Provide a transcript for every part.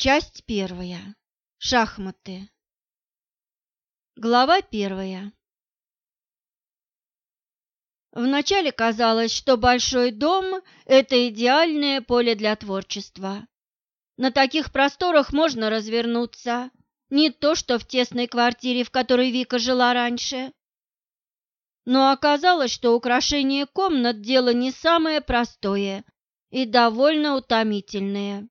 Часть первая. Шахматы. Глава первая. Вначале казалось, что большой дом – это идеальное поле для творчества. На таких просторах можно развернуться, не то что в тесной квартире, в которой Вика жила раньше. Но оказалось, что украшение комнат – дело не самое простое и довольно утомительное.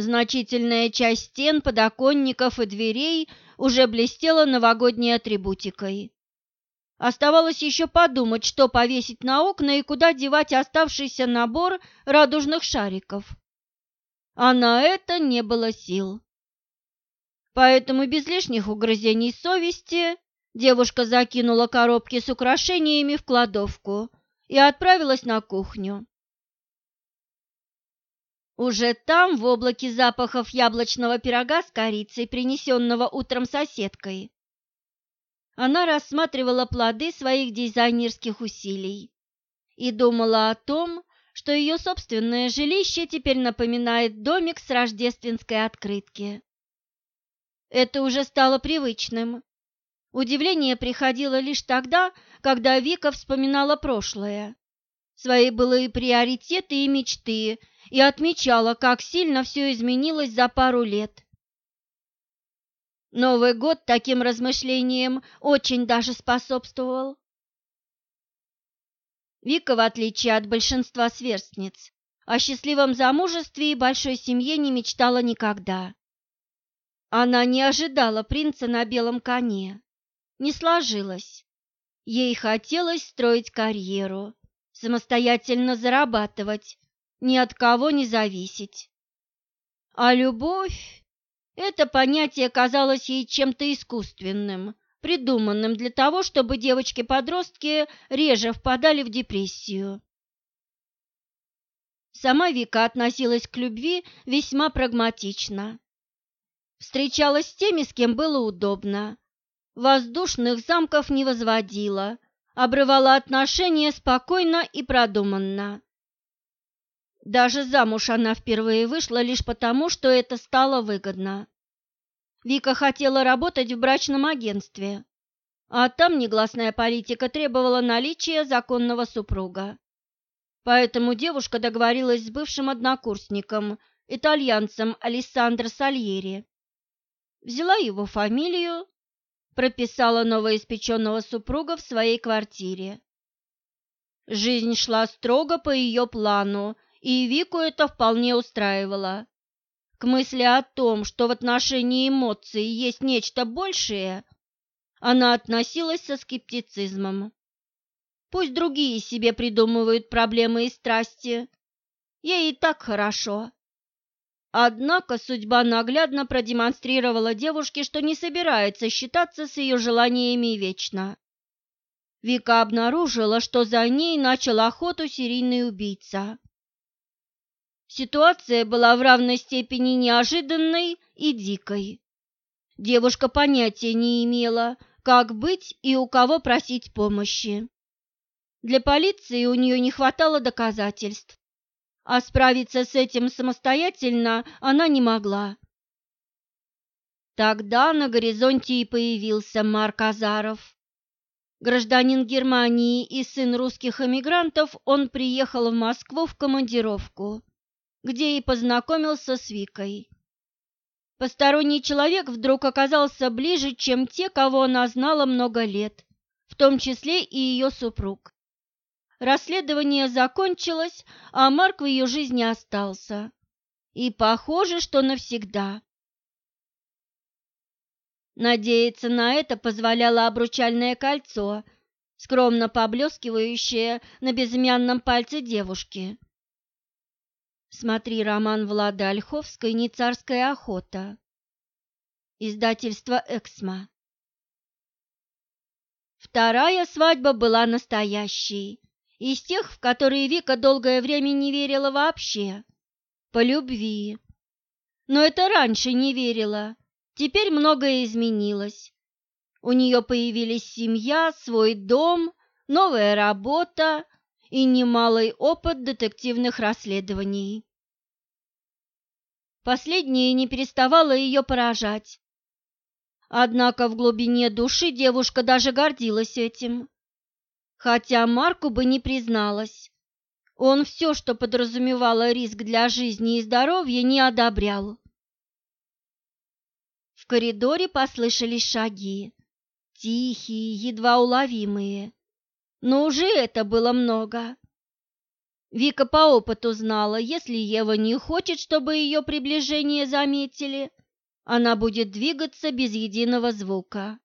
Значительная часть стен, подоконников и дверей уже блестела новогодней атрибутикой. Оставалось еще подумать, что повесить на окна и куда девать оставшийся набор радужных шариков. А на это не было сил. Поэтому без лишних угрызений совести девушка закинула коробки с украшениями в кладовку и отправилась на кухню. Уже там, в облаке запахов яблочного пирога с корицей, принесенного утром соседкой, она рассматривала плоды своих дизайнерских усилий и думала о том, что ее собственное жилище теперь напоминает домик с рождественской открытки. Это уже стало привычным. Удивление приходило лишь тогда, когда Вика вспоминала прошлое, свои былые приоритеты и мечты, и отмечала, как сильно все изменилось за пару лет. Новый год таким размышлениям очень даже способствовал. Вика, в отличие от большинства сверстниц, о счастливом замужестве и большой семье не мечтала никогда. Она не ожидала принца на белом коне. Не сложилось. Ей хотелось строить карьеру, самостоятельно зарабатывать, ни от кого не зависеть. А любовь – это понятие казалось ей чем-то искусственным, придуманным для того, чтобы девочки-подростки реже впадали в депрессию. Сама Вика относилась к любви весьма прагматично. Встречалась с теми, с кем было удобно. Воздушных замков не возводила, обрывала отношения спокойно и продуманно. Даже замуж она впервые вышла лишь потому, что это стало выгодно. Вика хотела работать в брачном агентстве, а там негласная политика требовала наличия законного супруга. Поэтому девушка договорилась с бывшим однокурсником, итальянцем Алессандро Сальери. Взяла его фамилию, прописала новоиспеченного супруга в своей квартире. Жизнь шла строго по ее плану, и Вику это вполне устраивало. К мысли о том, что в отношении эмоций есть нечто большее, она относилась со скептицизмом. Пусть другие себе придумывают проблемы и страсти, ей и так хорошо. Однако судьба наглядно продемонстрировала девушке, что не собирается считаться с ее желаниями вечно. Вика обнаружила, что за ней начал охоту серийный убийца. Ситуация была в равной степени неожиданной и дикой. Девушка понятия не имела, как быть и у кого просить помощи. Для полиции у нее не хватало доказательств, а справиться с этим самостоятельно она не могла. Тогда на горизонте и появился Марк Азаров. Гражданин Германии и сын русских эмигрантов, он приехал в Москву в командировку где и познакомился с Викой. Посторонний человек вдруг оказался ближе, чем те, кого она знала много лет, в том числе и ее супруг. Расследование закончилось, а Марк в ее жизни остался. И похоже, что навсегда. Надеяться на это позволяло обручальное кольцо, скромно поблескивающее на безымянном пальце девушки. Смотри роман Влады Ольховской «Не царская охота». Издательство «Эксмо». Вторая свадьба была настоящей, из тех, в которые Вика долгое время не верила вообще, по любви. Но это раньше не верила, теперь многое изменилось. У нее появились семья, свой дом, новая работа и немалый опыт детективных расследований. Последнее не переставало ее поражать. Однако в глубине души девушка даже гордилась этим. Хотя Марку бы не призналась. Он все, что подразумевало риск для жизни и здоровья, не одобрял. В коридоре послышались шаги, тихие, едва уловимые. Но уже это было много. Вика по опыту знала, если Ева не хочет, чтобы ее приближение заметили, она будет двигаться без единого звука.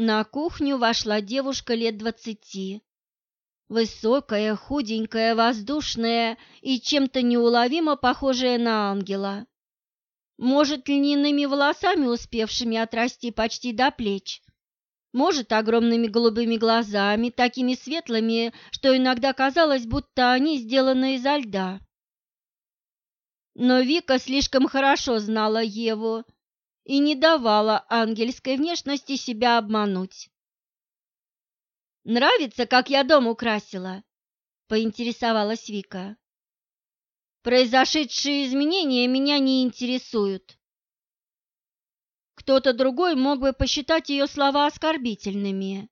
На кухню вошла девушка лет двадцати. Высокая, худенькая, воздушная и чем-то неуловимо похожая на ангела. Может, льняными волосами, успевшими отрасти почти до плеч, может, огромными голубыми глазами, такими светлыми, что иногда казалось, будто они сделаны изо льда. Но Вика слишком хорошо знала Еву и не давала ангельской внешности себя обмануть. «Нравится, как я дом украсила?» – поинтересовалась Вика. «Произошедшие изменения меня не интересуют. Кто-то другой мог бы посчитать ее слова оскорбительными.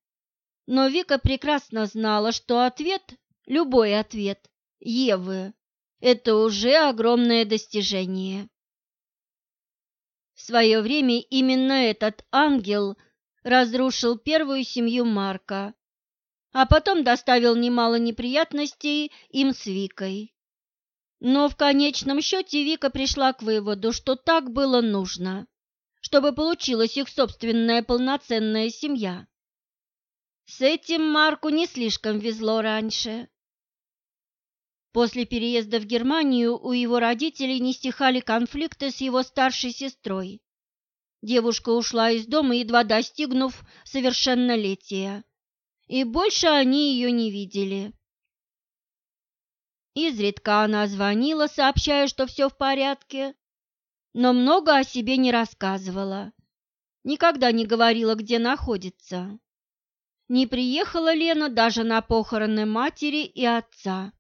Но Вика прекрасно знала, что ответ, любой ответ, Евы, это уже огромное достижение. В свое время именно этот ангел разрушил первую семью Марка, а потом доставил немало неприятностей им с Викой. Но в конечном счете Вика пришла к выводу, что так было нужно чтобы получилась их собственная полноценная семья. С этим Марку не слишком везло раньше. После переезда в Германию у его родителей не стихали конфликты с его старшей сестрой. Девушка ушла из дома, едва достигнув совершеннолетия, и больше они ее не видели. Изредка она звонила, сообщая, что все в порядке, но много о себе не рассказывала. Никогда не говорила, где находится. Не приехала Лена даже на похороны матери и отца.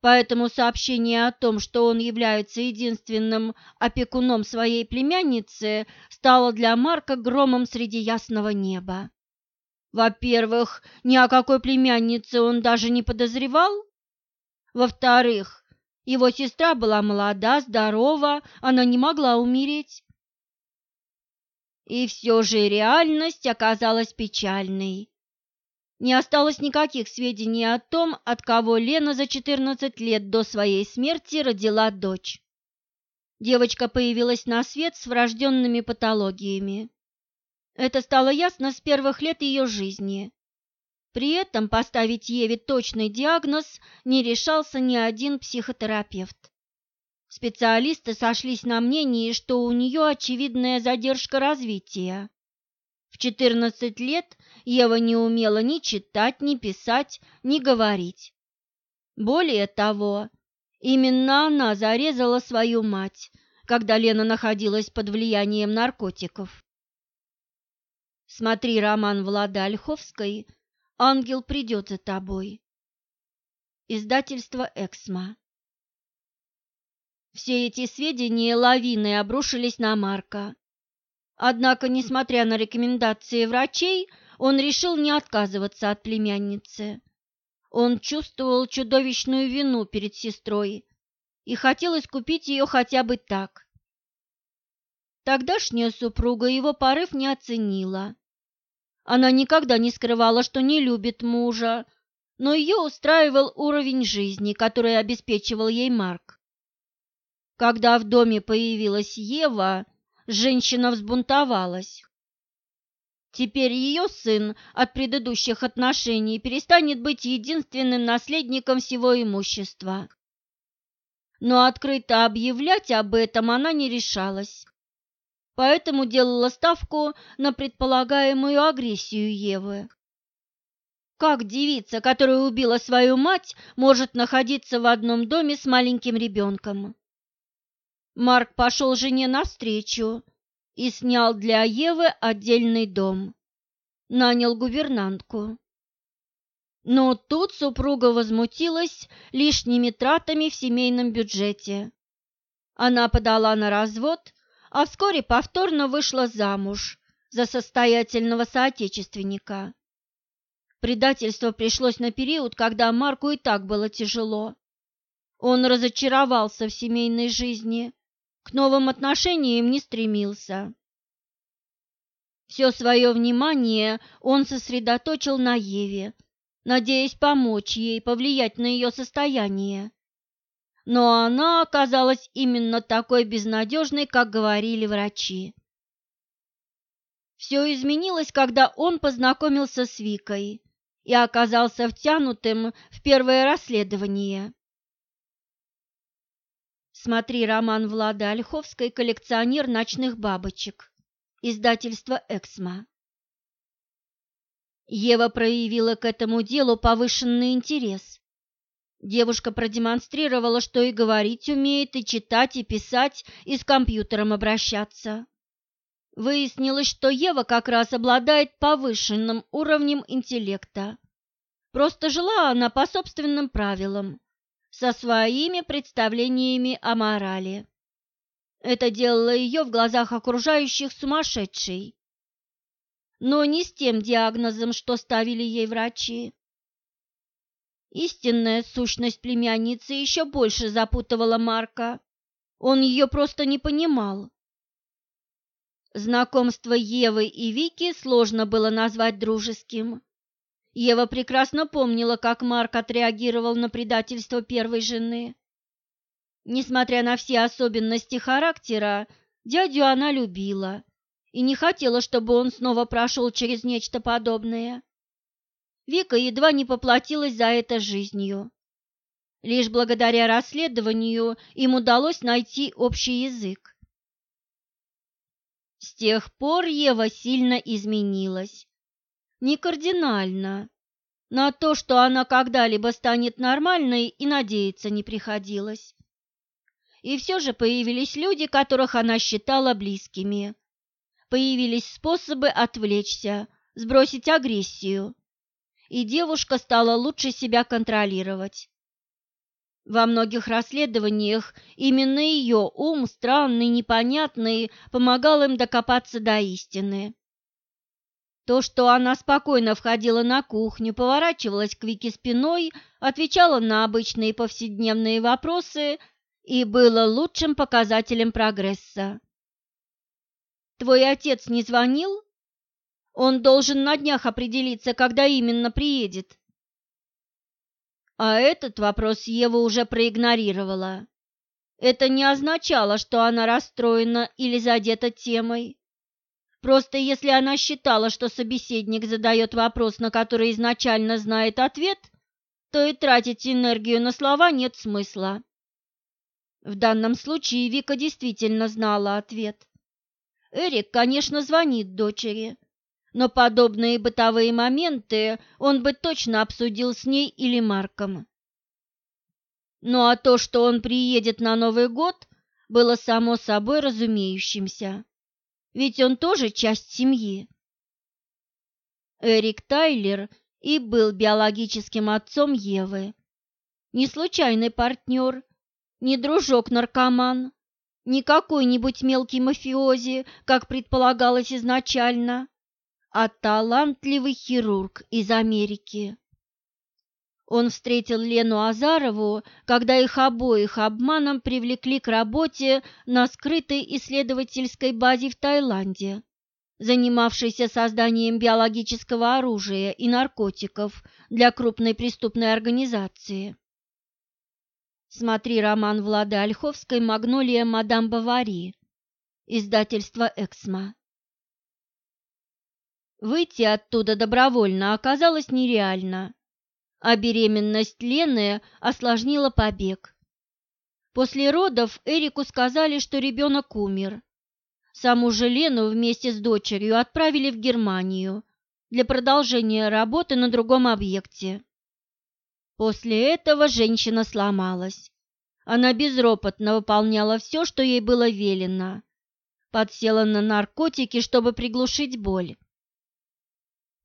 Поэтому сообщение о том, что он является единственным опекуном своей племянницы, стало для Марка громом среди ясного неба. Во-первых, ни о какой племяннице он даже не подозревал. Во-вторых, его сестра была молода, здорова, она не могла умереть. И все же реальность оказалась печальной. Не осталось никаких сведений о том, от кого Лена за 14 лет до своей смерти родила дочь. Девочка появилась на свет с врожденными патологиями. Это стало ясно с первых лет ее жизни. При этом поставить Еве точный диагноз не решался ни один психотерапевт. Специалисты сошлись на мнении, что у нее очевидная задержка развития. В 14 лет Ева не умела ни читать, ни писать, ни говорить. Более того, именно она зарезала свою мать, когда Лена находилась под влиянием наркотиков. Смотри роман Влада Ольховской Ангел придет за тобой. Издательство «Эксмо». Все эти сведения лавиной обрушились на Марка. Однако, несмотря на рекомендации врачей, он решил не отказываться от племянницы. Он чувствовал чудовищную вину перед сестрой и хотел искупить ее хотя бы так. Тогдашняя супруга его порыв не оценила она никогда не скрывала, что не любит мужа, но ее устраивал уровень жизни, который обеспечивал ей Марк. Когда в доме появилась Ева, женщина взбунтовалась. Теперь ее сын от предыдущих отношений перестанет быть единственным наследником всего имущества. Но открыто объявлять об этом она не решалась поэтому делала ставку на предполагаемую агрессию Евы. Как девица, которая убила свою мать, может находиться в одном доме с маленьким ребенком? Марк пошел жене навстречу и снял для Евы отдельный дом. Нанял гувернантку. Но тут супруга возмутилась лишними тратами в семейном бюджете. Она подала на развод, а вскоре повторно вышла замуж за состоятельного соотечественника. Предательство пришлось на период, когда Марку и так было тяжело. Он разочаровался в семейной жизни, к новым отношениям не стремился. Все свое внимание он сосредоточил на Еве, надеясь помочь ей, повлиять на ее состояние. Но она оказалась именно такой безнадежной, как говорили врачи. Все изменилось, когда он познакомился с Викой и оказался втянутым в первое расследование. Смотри роман Влады Ольховской «Коллекционер ночных бабочек», издательство «Эксмо». Ева проявила к этому делу повышенный интерес. Девушка продемонстрировала, что и говорить умеет, и читать, и писать, и с компьютером обращаться. Выяснилось, что Ева как раз обладает повышенным уровнем интеллекта. Просто жила она по собственным правилам, со своими представлениями о морали. Это делало ее в глазах окружающих сумасшедшей, но не с тем диагнозом, что ставили ей врачи. Истинная сущность племянницы еще больше запутывала Марка. Он ее просто не понимал. Знакомство Евы и Вики сложно было назвать дружеским. Ева прекрасно помнила, как Марк отреагировал на предательство первой жены. Несмотря на все особенности характера, дядю она любила и не хотела, чтобы он снова прошел через нечто подобное. Вика едва не поплатилась за это жизнью. Лишь благодаря расследованию им удалось найти общий язык. С тех пор Ева сильно изменилась. Не кардинально. На то, что она когда-либо станет нормальной, и надеяться не приходилось. И все же появились люди, которых она считала близкими. Появились способы отвлечься, сбросить агрессию. И девушка стала лучше себя контролировать. Во многих расследованиях именно ее ум, странный, непонятный, помогал им докопаться до истины. То, что она спокойно входила на кухню, поворачивалась к Вике спиной, отвечала на обычные повседневные вопросы и было лучшим показателем прогресса. «Твой отец не звонил? Он должен на днях определиться, когда именно приедет». А этот вопрос Ева уже проигнорировала. Это не означало, что она расстроена или задета темой. Просто если она считала, что собеседник задает вопрос, на который изначально знает ответ, то и тратить энергию на слова нет смысла. В данном случае Вика действительно знала ответ. Эрик, конечно, звонит дочери, но подобные бытовые моменты он бы точно обсудил с ней или Марком. Ну а то, что он приедет на Новый год, было само собой разумеющимся, ведь он тоже часть семьи. Эрик Тайлер и был биологическим отцом Евы. Не случайный партнер, не дружок-наркоман, не какой-нибудь мелкий мафиози, как предполагалось изначально, а талантливый хирург из Америки. Он встретил Лену Азарову, когда их обоих обманом привлекли к работе на скрытой исследовательской базе в Таиланде, занимавшейся созданием биологического оружия и наркотиков для крупной преступной организации. Смотри роман Влады Ольховской «Магнолия мадам Бавари», издательство «Эксмо». Выйти оттуда добровольно оказалось нереально, а беременность Лены осложнила побег. После родов Эрику сказали, что ребенок умер. Саму же Лену вместе с дочерью отправили в Германию для продолжения работы на другом объекте. После этого женщина сломалась. Она безропотно выполняла все, что ей было велено. Подсела на наркотики, чтобы приглушить боль.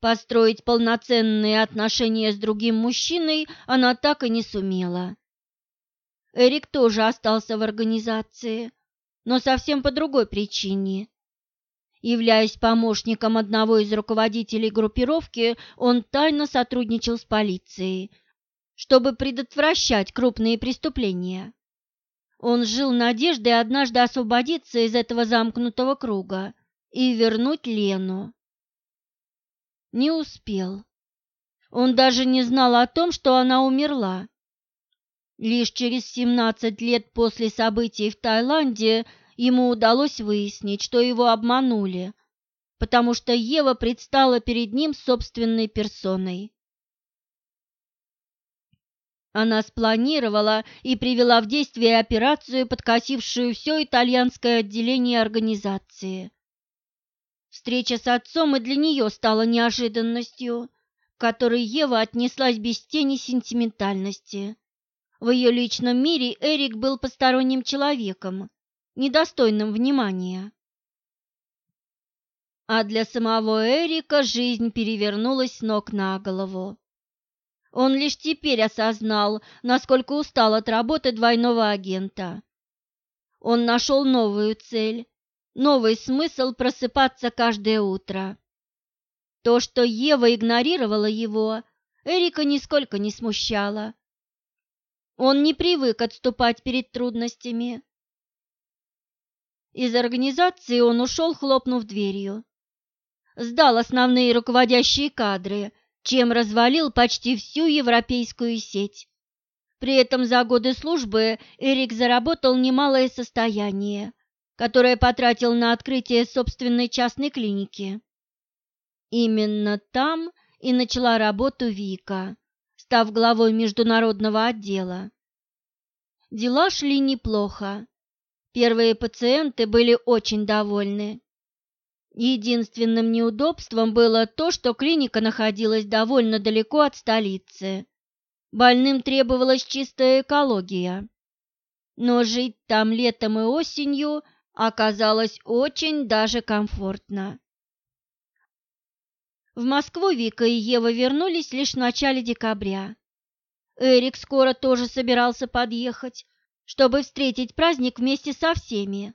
Построить полноценные отношения с другим мужчиной она так и не сумела. Эрик тоже остался в организации, но совсем по другой причине. Являясь помощником одного из руководителей группировки, он тайно сотрудничал с полицией, чтобы предотвращать крупные преступления. Он жил надеждой однажды освободиться из этого замкнутого круга и вернуть Лену. Не успел. Он даже не знал о том, что она умерла. Лишь через 17 лет после событий в Таиланде ему удалось выяснить, что его обманули, потому что Ева предстала перед ним собственной персоной. Она спланировала и привела в действие операцию, подкосившую все итальянское отделение организации. Встреча с отцом и для нее стала неожиданностью, к которой Ева отнеслась без тени сентиментальности. В ее личном мире Эрик был посторонним человеком, недостойным внимания. А для самого Эрика жизнь перевернулась с ног на голову. Он лишь теперь осознал, насколько устал от работы двойного агента. Он нашел новую цель, новый смысл просыпаться каждое утро. То, что Ева игнорировала его, Эрика нисколько не смущало. Он не привык отступать перед трудностями. Из организации он ушел, хлопнув дверью. Сдал основные руководящие кадры, чем развалил почти всю европейскую сеть. При этом за годы службы Эрик заработал немалое состояние, которое потратил на открытие собственной частной клиники. Именно там и начала работу Вика, став главой международного отдела. Дела шли неплохо. Первые пациенты были очень довольны. Единственным неудобством было то, что клиника находилась довольно далеко от столицы. Больным требовалась чистая экология. Но жить там летом и осенью оказалось очень даже комфортно. В Москву Вика и Ева вернулись лишь в начале декабря. Эрик скоро тоже собирался подъехать, чтобы встретить праздник вместе со всеми.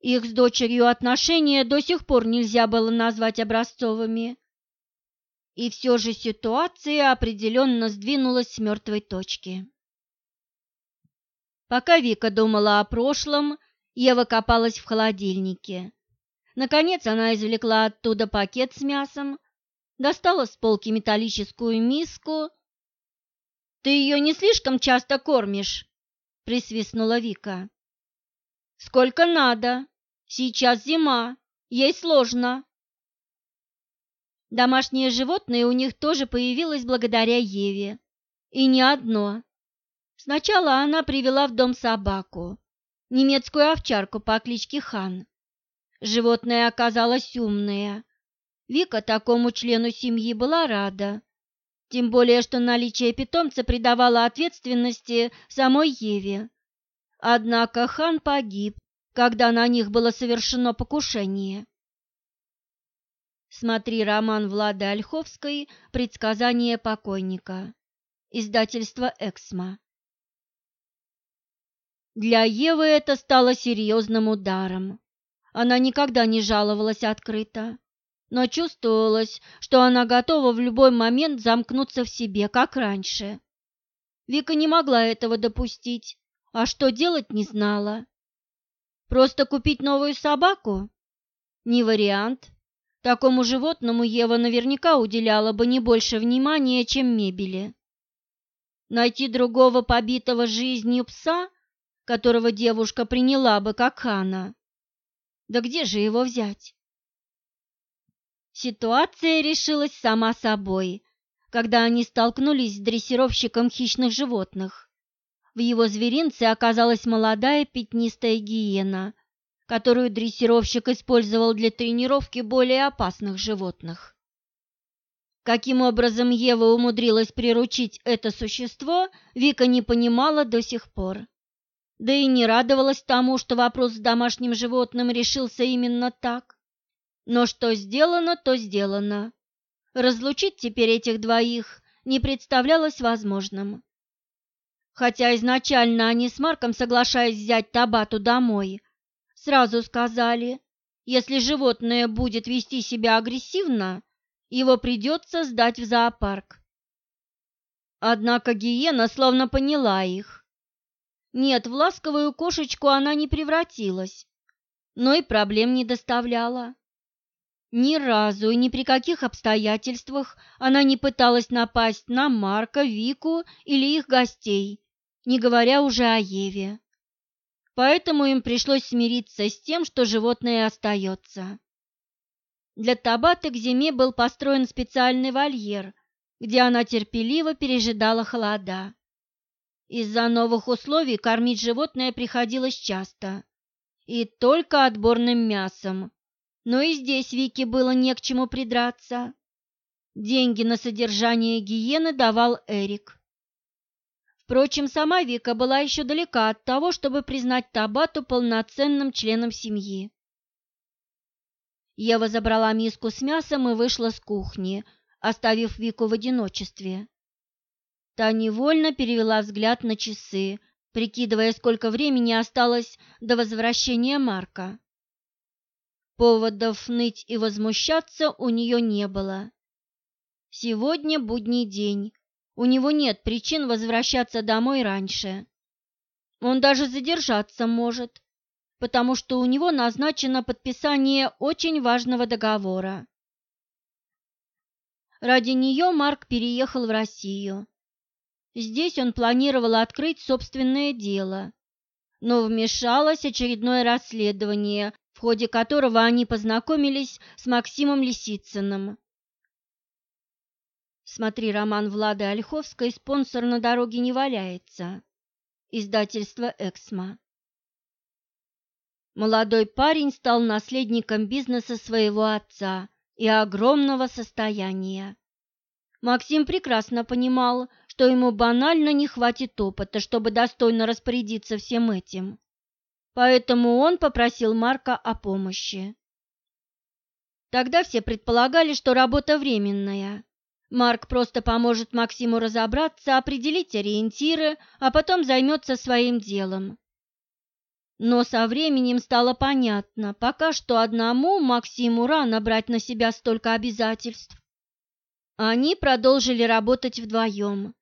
Их с дочерью отношения до сих пор нельзя было назвать образцовыми. И все же ситуация определенно сдвинулась с мертвой точки. Пока Вика думала о прошлом, Ева копалась в холодильнике. Наконец она извлекла оттуда пакет с мясом, достала с полки металлическую миску. «Ты ее не слишком часто кормишь?» – присвистнула Вика. «Сколько надо», Сейчас зима, ей сложно. Домашнее животное у них тоже появилось благодаря Еве. И не одно. Сначала она привела в дом собаку, немецкую овчарку по кличке Хан. Животное оказалось умное. Вика такому члену семьи была рада. Тем более, что наличие питомца придавало ответственности самой Еве. Однако Хан погиб, когда на них было совершено покушение. Смотри роман Влады Ольховской «Предсказание покойника». Издательство «Эксмо». Для Евы это стало серьезным ударом. Она никогда не жаловалась открыто, но чувствовалось, что она готова в любой момент замкнуться в себе, как раньше. Вика не могла этого допустить, а что делать не знала. Просто купить новую собаку? Не вариант. Такому животному Ева наверняка уделяла бы не больше внимания, чем мебели. Найти другого побитого жизнью пса, которого девушка приняла бы как хана. Да где же его взять? Ситуация решилась сама собой, когда они столкнулись с дрессировщиком хищных животных. В его зверинце оказалась молодая пятнистая гиена, которую дрессировщик использовал для тренировки более опасных животных. Каким образом Ева умудрилась приручить это существо, Вика не понимала до сих пор. Да и не радовалась тому, что вопрос с домашним животным решился именно так. Но что сделано, то сделано. Разлучить теперь этих двоих не представлялось возможным. хотя изначально они с Марком, соглашаясь взять Табату домой, сразу сказали, если животное будет вести себя агрессивно, его придется сдать в зоопарк. Однако гиена словно поняла их. Нет, в ласковую кошечку она не превратилась, но и проблем не доставляла. Ни разу и ни при каких обстоятельствах она не пыталась напасть на Марка, Вику или их гостей, не говоря уже о Еве. Поэтому им пришлось смириться с тем, что животное остается. Для Табаты к зиме был построен специальный вольер, где она терпеливо пережидала холода. Из-за новых условий кормить животное приходилось часто, и только отборным мясом, но и здесь Вике было не к чему придраться. Деньги на содержание гиены давал Эрик. Впрочем, сама Вика была еще далека от того, чтобы признать Табату полноценным членом семьи. Ева забрала миску с мясом и вышла с кухни, оставив Вику в одиночестве. Та невольно перевела взгляд на часы, прикидывая, сколько времени осталось до возвращения Марка. Поводов ныть и возмущаться у нее не было. Сегодня будний день, у него нет причин возвращаться домой раньше. Он даже задержаться может, потому что у него назначено подписание очень важного договора. Ради нее Марк переехал в Россию. Здесь он планировал открыть собственное дело, но вмешалось очередное расследование, в ходе которого они познакомились с Максимом Лисицыным. Смотри роман Влады Ольховской «Спонсор на дороге не валяется». Издательство «Эксмо». Молодой парень стал наследником бизнеса своего отца и огромного состояния. Максим прекрасно понимал, что ему банально не хватит опыта, чтобы достойно распорядиться всем этим поэтому он попросил Марка о помощи. Тогда все предполагали, что работа временная. Марк просто поможет Максиму разобраться, определить ориентиры, а потом займется своим делом. Но со временем стало понятно, пока что одному Максиму рано брать на себя столько обязательств. Они продолжили работать вдвоем.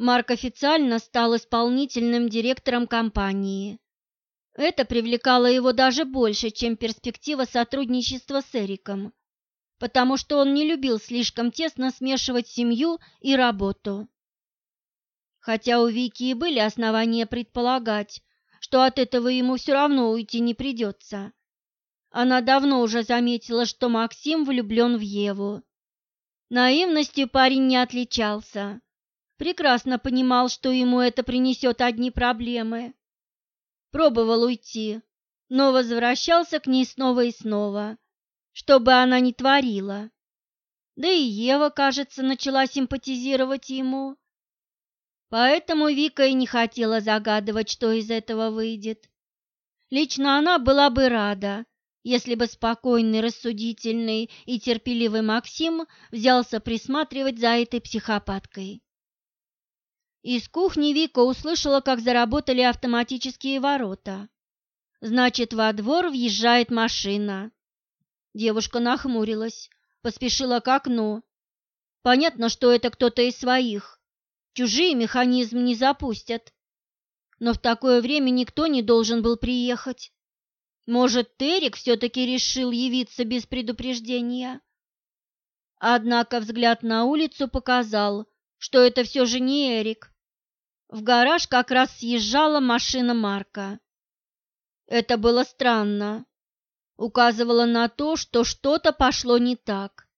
Марк официально стал исполнительным директором компании. Это привлекало его даже больше, чем перспектива сотрудничества с Эриком, потому что он не любил слишком тесно смешивать семью и работу. Хотя у Вики и были основания предполагать, что от этого ему все равно уйти не придется. Она давно уже заметила, что Максим влюблен в Еву. Наивностью парень не отличался. Прекрасно понимал, что ему это принесет одни проблемы пробовал уйти, но возвращался к ней снова и снова, чтобы она не творила. Да и Ева, кажется, начала симпатизировать ему. Поэтому Вика и не хотела загадывать, что из этого выйдет. Лично она была бы рада, если бы спокойный, рассудительный и терпеливый Максим взялся присматривать за этой психопаткой. Из кухни Вика услышала, как заработали автоматические ворота. Значит, во двор въезжает машина. Девушка нахмурилась, поспешила к окну. Понятно, что это кто-то из своих. Чужие механизм не запустят. Но в такое время никто не должен был приехать. Может, Терек все-таки решил явиться без предупреждения? Однако взгляд на улицу показал, что это все же не Эрик. В гараж как раз съезжала машина Марка. Это было странно. Указывало на то, что что-то пошло не так.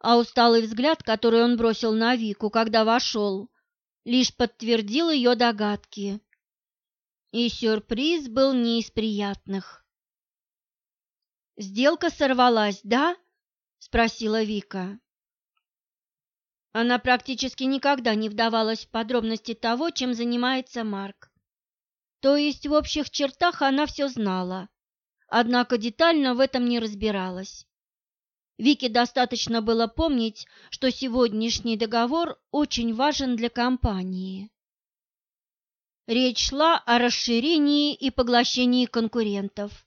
А усталый взгляд, который он бросил на Вику, когда вошел, лишь подтвердил ее догадки. И сюрприз был не из приятных. «Сделка сорвалась, да?» – спросила Вика. Она практически никогда не вдавалась в подробности того, чем занимается Марк. То есть в общих чертах она все знала, однако детально в этом не разбиралась. Вике достаточно было помнить, что сегодняшний договор очень важен для компании. Речь шла о расширении и поглощении конкурентов.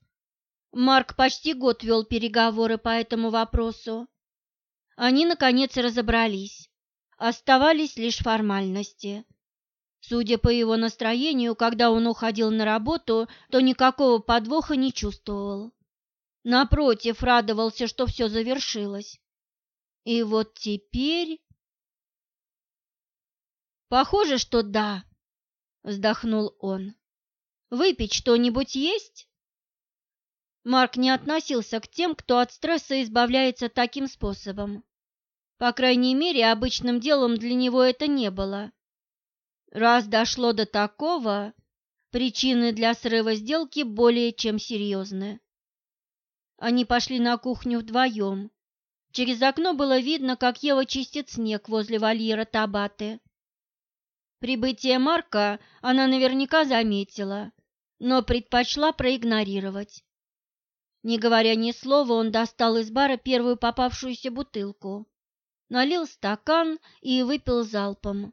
Марк почти год вел переговоры по этому вопросу. Они, наконец, разобрались. Оставались лишь формальности. Судя по его настроению, когда он уходил на работу, то никакого подвоха не чувствовал. Напротив, радовался, что все завершилось. И вот теперь... Похоже, что да, вздохнул он. Выпить что-нибудь есть? Марк не относился к тем, кто от стресса избавляется таким способом. По крайней мере, обычным делом для него это не было. Раз дошло до такого, причины для срыва сделки более чем серьезны. Они пошли на кухню вдвоем. Через окно было видно, как Ева чистит снег возле вольера Табаты. Прибытие Марка она наверняка заметила, но предпочла проигнорировать. Не говоря ни слова, он достал из бара первую попавшуюся бутылку, налил стакан и выпил залпом.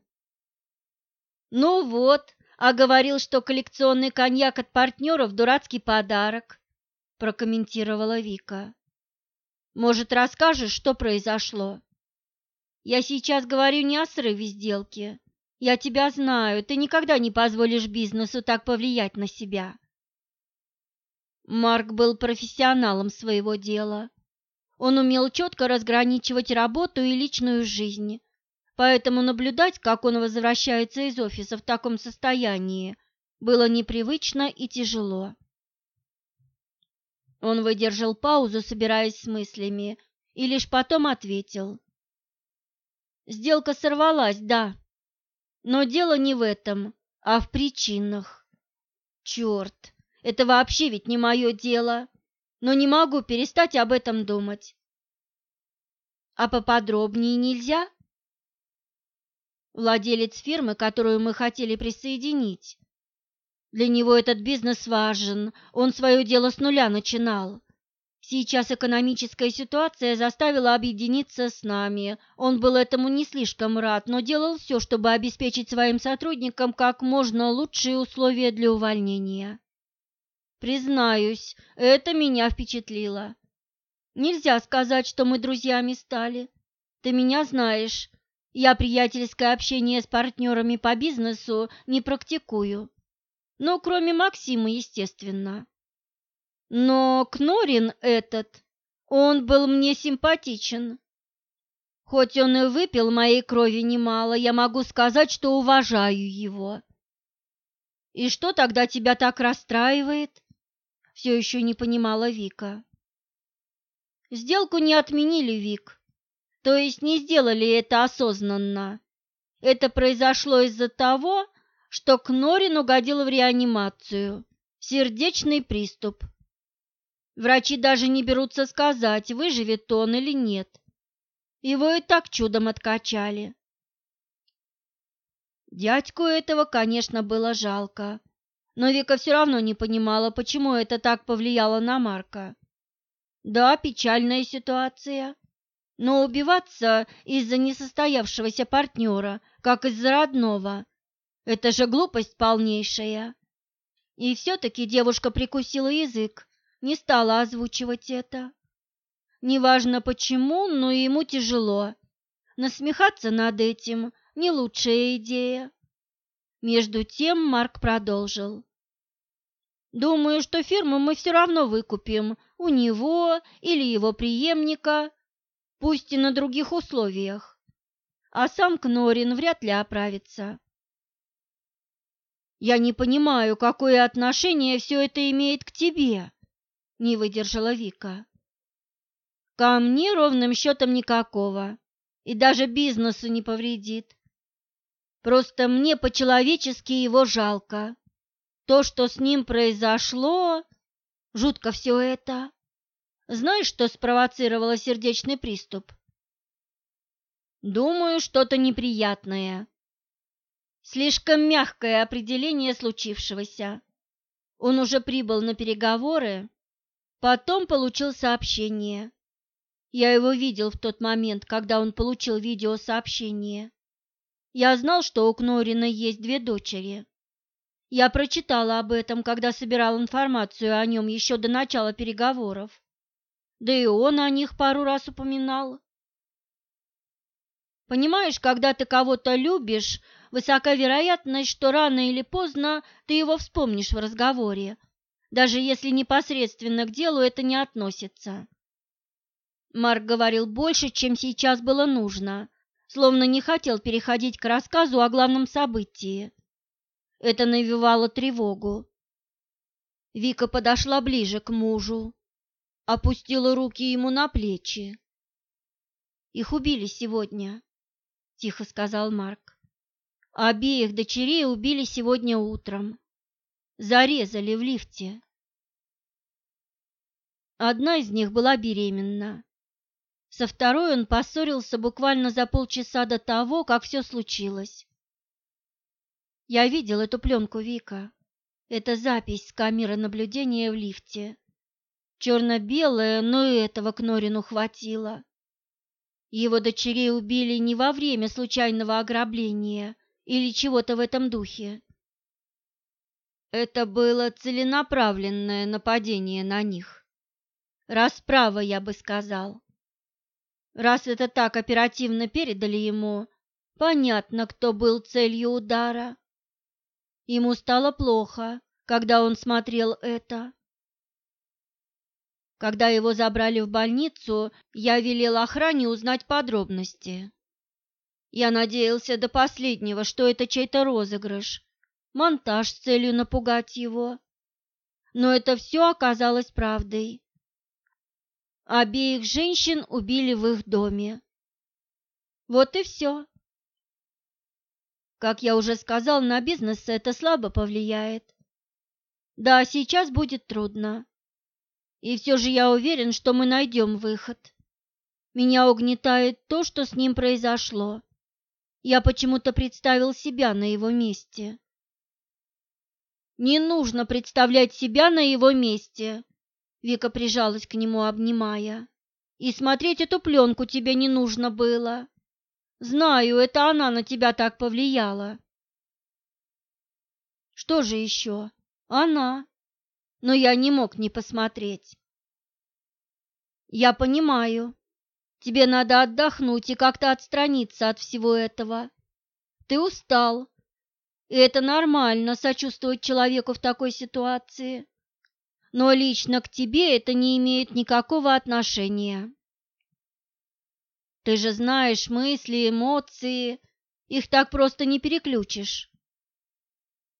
«Ну вот, а говорил, что коллекционный коньяк от партнеров – дурацкий подарок прокомментировала Вика. Может, расскажешь, что произошло? Я сейчас говорю не о срыве сделки. Я тебя знаю, ты никогда не позволишь бизнесу так повлиять на себя. Марк был профессионалом своего дела. Он умел четко разграничивать работу и личную жизнь, поэтому наблюдать, как он возвращается из офиса в таком состоянии, было непривычно и тяжело. Он выдержал паузу, собираясь с мыслями, и лишь потом ответил. Сделка сорвалась, да, но дело не в этом, а в причинах. Черт, это вообще ведь не мое дело, но не могу перестать об этом думать. А поподробнее нельзя? Владелец фирмы, которую мы хотели присоединить, для него этот бизнес важен, он свое дело с нуля начинал. Сейчас экономическая ситуация заставила объединиться с нами. Он был этому не слишком рад, но делал все, чтобы обеспечить своим сотрудникам как можно лучшие условия для увольнения. Признаюсь, это меня впечатлило. Нельзя сказать, что мы друзьями стали. Ты меня знаешь. Я приятельское общение с партнерами по бизнесу не практикую. Ну, кроме Максима, естественно. Но Кнорин этот, он был мне симпатичен. Хоть он и выпил моей крови немало, я могу сказать, что уважаю его. И что тогда тебя так расстраивает? Все еще не понимала Вика. Сделку не отменили, Вик. То есть не сделали это осознанно. Это произошло из-за того, что Кнорин угодил в реанимацию. Сердечный приступ. Врачи даже не берутся сказать, выживет он или нет. Его и так чудом откачали. Дядьку этого, конечно, было жалко, но Вика все равно не понимала, почему это так повлияло на Марка. Да, печальная ситуация, но убиваться из-за несостоявшегося партнера, как из-за родного, это же глупость полнейшая. И все-таки девушка прикусила язык, не стала озвучивать это. Неважно почему, но ему тяжело. Насмехаться над этим – не лучшая идея. Между тем Марк продолжил. «Думаю, что фирму мы все равно выкупим у него или его преемника, пусть и на других условиях. А сам Кнорин вряд ли оправится. Я не понимаю, какое отношение все это имеет к тебе, не выдержала Вика. Ко мне ровным счетом никакого, и даже бизнесу не повредит. Просто мне по-человечески его жалко. То, что с ним произошло, жутко все это. Знаешь, что спровоцировало сердечный приступ? Думаю, что-то неприятное, Слишком мягкое определение случившегося. Он уже прибыл на переговоры, потом получил сообщение. Я его видел в тот момент, когда он получил видеосообщение. Я знал, что у Кнорина есть две дочери. Я прочитала об этом, когда собирал информацию о нем еще до начала переговоров. Да и он о них пару раз упоминал. Понимаешь, когда ты кого-то любишь, высока вероятность, что рано или поздно ты его вспомнишь в разговоре, даже если непосредственно к делу это не относится. Марк говорил больше, чем сейчас было нужно, словно не хотел переходить к рассказу о главном событии. Это навевало тревогу. Вика подошла ближе к мужу, опустила руки ему на плечи. Их убили сегодня тихо сказал Марк. Обеих дочерей убили сегодня утром. Зарезали в лифте. Одна из них была беременна. Со второй он поссорился буквально за полчаса до того, как все случилось. Я видел эту пленку Вика. Это запись с камеры наблюдения в лифте. Черно-белая, но и этого к Норину хватило. Его дочерей убили не во время случайного ограбления или чего-то в этом духе. Это было целенаправленное нападение на них. Расправа, я бы сказал. Раз это так оперативно передали ему, понятно, кто был целью удара. Ему стало плохо, когда он смотрел это. Когда его забрали в больницу, я велел охране узнать подробности. Я надеялся до последнего, что это чей-то розыгрыш, монтаж с целью напугать его. Но это все оказалось правдой. Обеих женщин убили в их доме. Вот и все. Как я уже сказал, на бизнес это слабо повлияет. Да, сейчас будет трудно. И все же я уверен, что мы найдем выход. Меня угнетает то, что с ним произошло. Я почему-то представил себя на его месте. Не нужно представлять себя на его месте. Вика прижалась к нему, обнимая. И смотреть эту пленку тебе не нужно было. Знаю, это она на тебя так повлияла. Что же еще? Она но я не мог не посмотреть. Я понимаю, тебе надо отдохнуть и как-то отстраниться от всего этого. Ты устал, и это нормально сочувствовать человеку в такой ситуации. Но лично к тебе это не имеет никакого отношения. Ты же знаешь мысли, эмоции, их так просто не переключишь.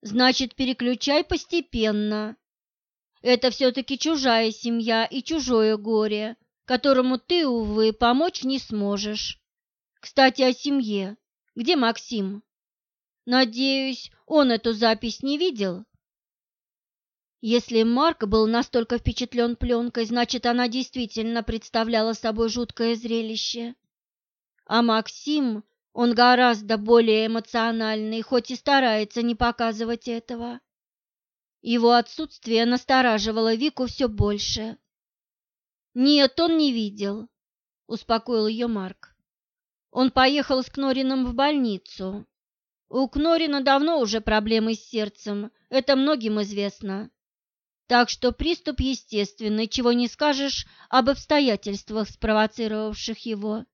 Значит, переключай постепенно это все-таки чужая семья и чужое горе, которому ты, увы, помочь не сможешь. Кстати, о семье. Где Максим? Надеюсь, он эту запись не видел? Если Марк был настолько впечатлен пленкой, значит, она действительно представляла собой жуткое зрелище. А Максим, он гораздо более эмоциональный, хоть и старается не показывать этого. Его отсутствие настораживало Вику все больше. «Нет, он не видел», — успокоил ее Марк. «Он поехал с Кнорином в больницу. У Кнорина давно уже проблемы с сердцем, это многим известно. Так что приступ естественный, чего не скажешь об обстоятельствах, спровоцировавших его.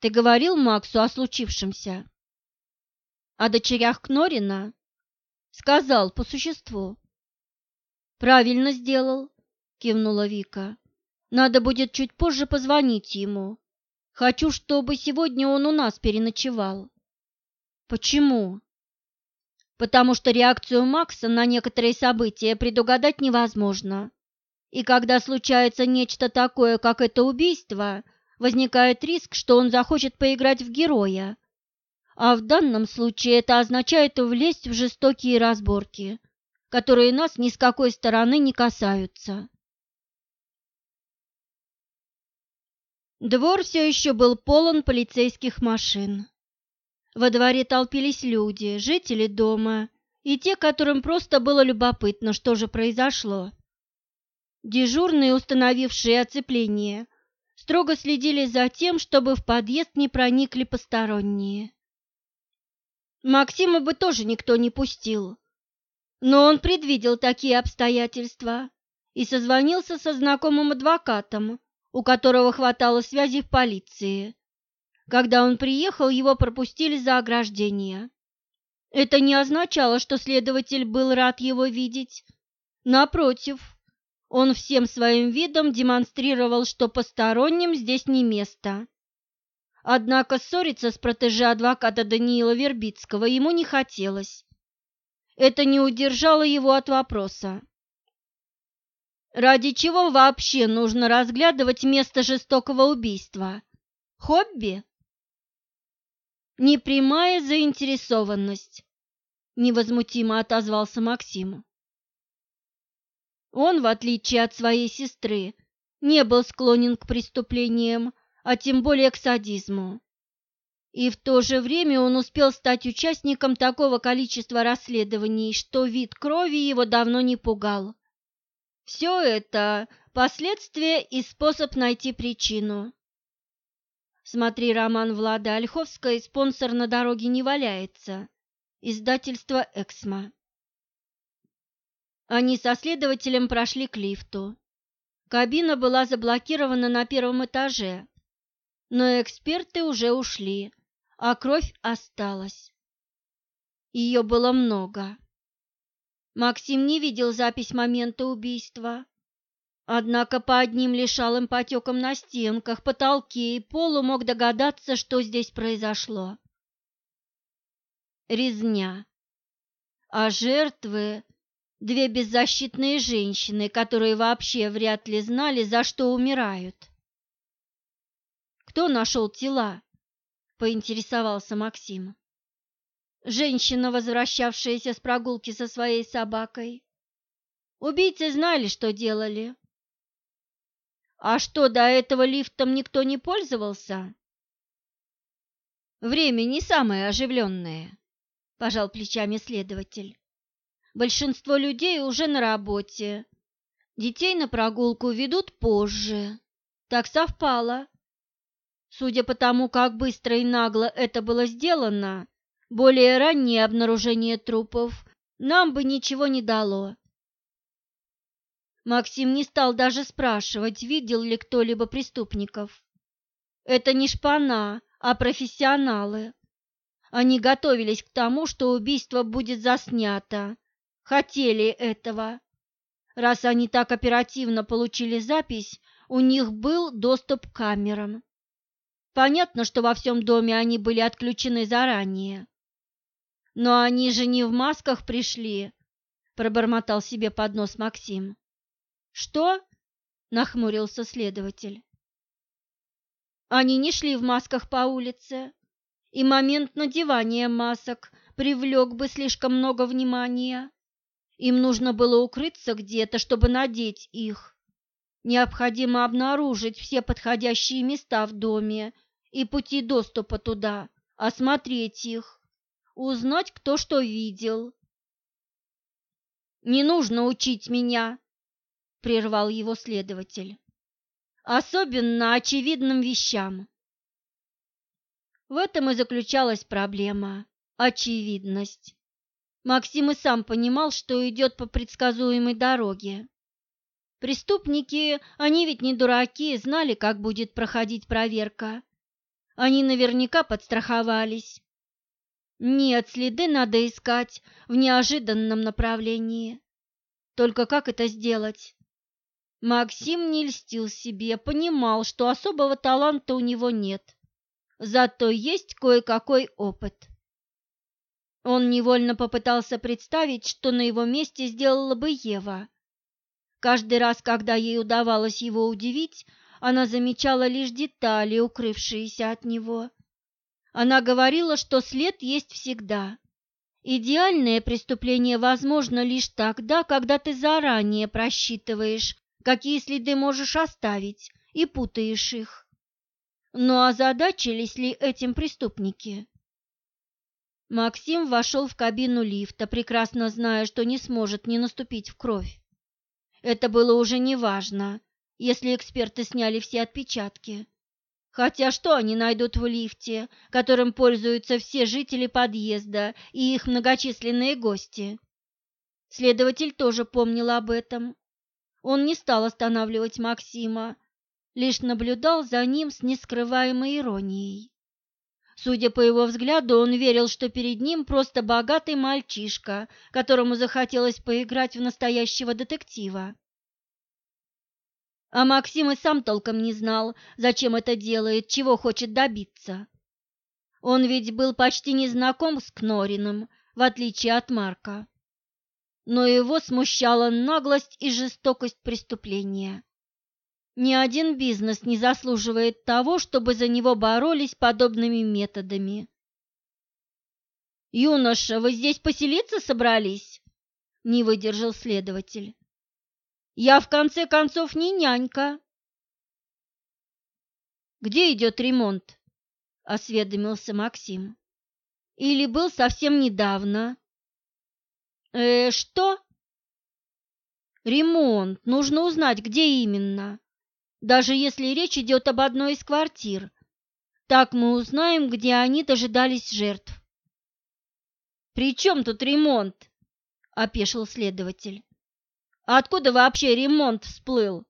Ты говорил Максу о случившемся? О дочерях Кнорина?» Сказал по существу. Правильно сделал, кивнула Вика. Надо будет чуть позже позвонить ему. Хочу, чтобы сегодня он у нас переночевал. Почему? Потому что реакцию Макса на некоторые события предугадать невозможно. И когда случается нечто такое, как это убийство, возникает риск, что он захочет поиграть в героя, а в данном случае это означает влезть в жестокие разборки, которые нас ни с какой стороны не касаются. Двор все еще был полон полицейских машин. Во дворе толпились люди, жители дома и те, которым просто было любопытно, что же произошло. Дежурные, установившие оцепление, строго следили за тем, чтобы в подъезд не проникли посторонние. Максима бы тоже никто не пустил. Но он предвидел такие обстоятельства и созвонился со знакомым адвокатом, у которого хватало связи в полиции. Когда он приехал, его пропустили за ограждение. Это не означало, что следователь был рад его видеть. Напротив, он всем своим видом демонстрировал, что посторонним здесь не место. Однако ссориться с протеже адвоката Даниила Вербицкого ему не хотелось. Это не удержало его от вопроса. Ради чего вообще нужно разглядывать место жестокого убийства? Хобби? Непрямая заинтересованность, невозмутимо отозвался Максим. Он, в отличие от своей сестры, не был склонен к преступлениям, а тем более к садизму. И в то же время он успел стать участником такого количества расследований, что вид крови его давно не пугал. Все это – последствия и способ найти причину. Смотри роман Влада Ольховской «Спонсор на дороге не валяется». Издательство «Эксмо». Они со следователем прошли к лифту. Кабина была заблокирована на первом этаже, но эксперты уже ушли, а кровь осталась. Ее было много. Максим не видел запись момента убийства. Однако по одним лишалым потекам на стенках, потолке и полу мог догадаться, что здесь произошло. Резня. А жертвы – две беззащитные женщины, которые вообще вряд ли знали, за что умирают. «Кто нашел тела?» – поинтересовался Максим женщина, возвращавшаяся с прогулки со своей собакой. Убийцы знали, что делали. А что, до этого лифтом никто не пользовался? Время не самое оживленное, пожал плечами следователь. Большинство людей уже на работе. Детей на прогулку ведут позже. Так совпало. Судя по тому, как быстро и нагло это было сделано, более раннее обнаружение трупов нам бы ничего не дало. Максим не стал даже спрашивать, видел ли кто-либо преступников. Это не шпана, а профессионалы. Они готовились к тому, что убийство будет заснято. Хотели этого. Раз они так оперативно получили запись, у них был доступ к камерам. Понятно, что во всем доме они были отключены заранее. Но они же не в масках пришли, пробормотал себе под нос Максим. Что? нахмурился следователь. Они не шли в масках по улице, и момент надевания масок привлек бы слишком много внимания. Им нужно было укрыться где-то, чтобы надеть их. Необходимо обнаружить все подходящие места в доме и пути доступа туда, осмотреть их узнать, кто что видел. «Не нужно учить меня», — прервал его следователь, — «особенно очевидным вещам». В этом и заключалась проблема – очевидность. Максим и сам понимал, что идет по предсказуемой дороге. Преступники, они ведь не дураки, знали, как будет проходить проверка. Они наверняка подстраховались. Нет, следы надо искать в неожиданном направлении. Только как это сделать? Максим не льстил себе, понимал, что особого таланта у него нет. Зато есть кое-какой опыт. Он невольно попытался представить, что на его месте сделала бы Ева. Каждый раз, когда ей удавалось его удивить, она замечала лишь детали, укрывшиеся от него. Она говорила, что след есть всегда. Идеальное преступление возможно лишь тогда, когда ты заранее просчитываешь, какие следы можешь оставить, и путаешь их. Но озадачились ли этим преступники? Максим вошел в кабину лифта, прекрасно зная, что не сможет не наступить в кровь. Это было уже неважно, если эксперты сняли все отпечатки. Хотя что они найдут в лифте, которым пользуются все жители подъезда и их многочисленные гости? Следователь тоже помнил об этом. Он не стал останавливать Максима, лишь наблюдал за ним с нескрываемой иронией. Судя по его взгляду, он верил, что перед ним просто богатый мальчишка, которому захотелось поиграть в настоящего детектива. А Максим и сам толком не знал, зачем это делает, чего хочет добиться. Он ведь был почти не знаком с Кнориным, в отличие от Марка. Но его смущала наглость и жестокость преступления. Ни один бизнес не заслуживает того, чтобы за него боролись подобными методами. «Юноша, вы здесь поселиться собрались?» – не выдержал следователь. «Я, в конце концов, не нянька». «Где идет ремонт?» – осведомился Максим. «Или был совсем недавно?» «Э, что?» «Ремонт. Нужно узнать, где именно» даже если речь идет об одной из квартир. Так мы узнаем, где они дожидались жертв. «При чем тут ремонт?» – опешил следователь. «Откуда вообще ремонт всплыл?»